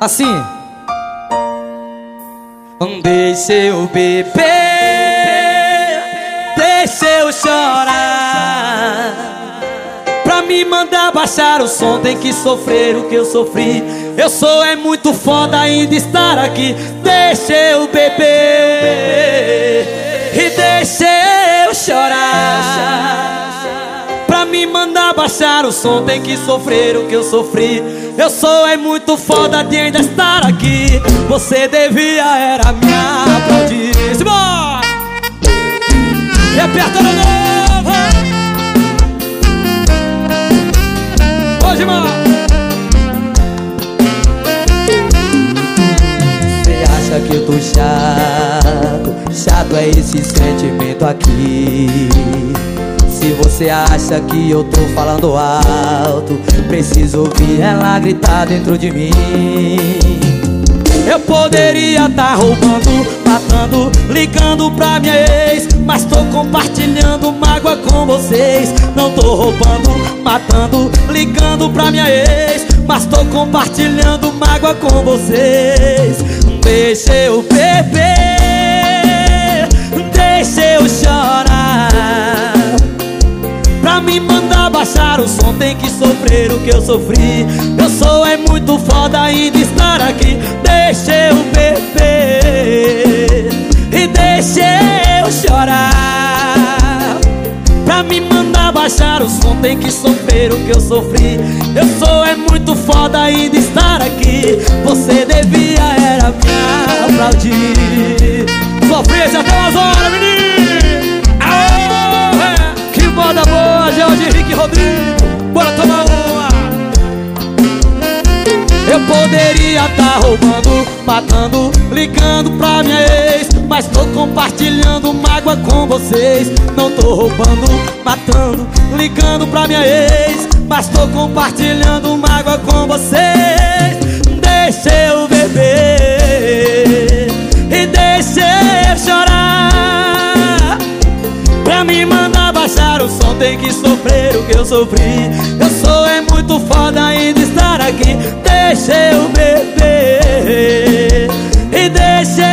Assim. Deixa eu beber, deixa eu chorar. Pra me mandar baixar o som, tem que sofrer o que eu sofri. Eu sou é muito foda ainda estar aqui. Deixa eu beber mandar baixar o som, tem que sofrer o que eu sofri. Eu sou é muito foda de ainda estar aqui. Você devia era me aplaudir Simbora! E aperta de novo Hoje, mano Você acha que eu tô chato? Chato é esse sentimento aqui se você acha que eu tô falando alto Preciso ouvir ela gritar dentro de mim. Eu poderia tá roubando, matando, ligando pra minha ex Mas tô compartilhando mágoa com vocês. Não tô roubando, matando, ligando pra minha ex Mas tô compartilhando mágoa com vocês. Deixa eu beber baixar o som tem que sofrer o que eu sofri. Eu sou é muito foda ainda estar aqui. Deixa eu beber E deixa eu chorar. Pra me mandar baixar o som tem que sofrer o que eu sofri. Eu sou é muito foda ainda estar aqui. Você devia Eu poderia tá roubando, matando, ligando pra minha ex Mas tô compartilhando mágoa com vocês. Não tô roubando, matando, ligando pra minha ex Mas tô compartilhando mágoa com vocês. Deixa eu beber E deixa eu chorar. Pra me mandar baixar o som tem que sofrer o que eu sofri. Eu sou é muito foda ainda estar aqui Deixa eu beber E deixa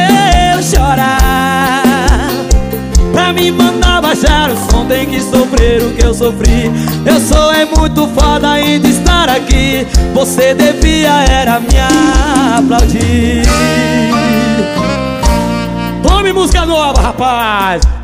eu chorar. Pra me mandar baixar o som tem que sofrer o que eu sofri. Eu sou é muito foda ainda estar aqui. Você devia era me aplaudir. Tome música nova, rapaz!